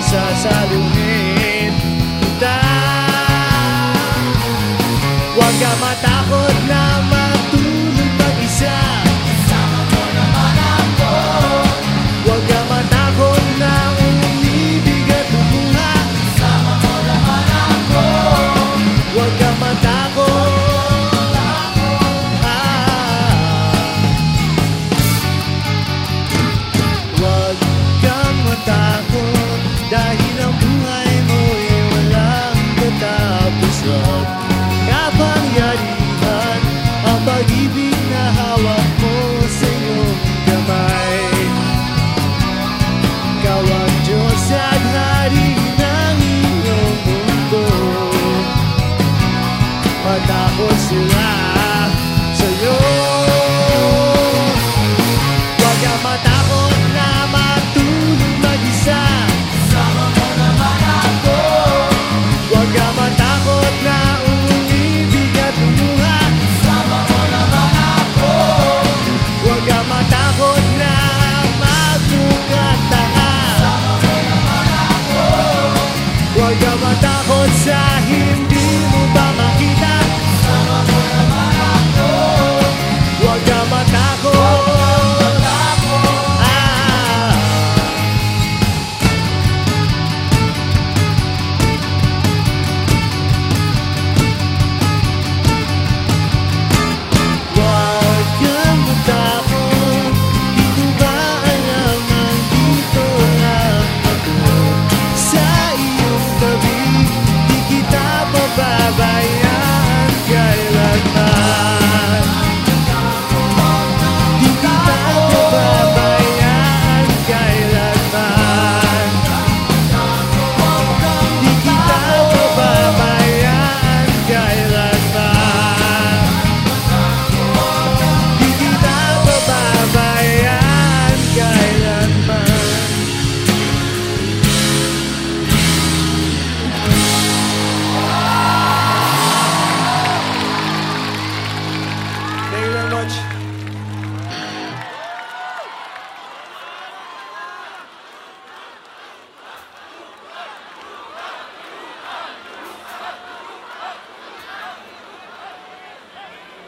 sasaluhin kita Huwag ka matakot na ma sa'yo. Huwag kang matakot na matulog mag-isa. Kasama mo naman ako Huwag kang na umibig at lumuha. Kasama mo naman ako Huwag kang na magmukatanga Kasama mo naman ako Huwag kang matakot sa hindi